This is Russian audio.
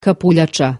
Капуляча.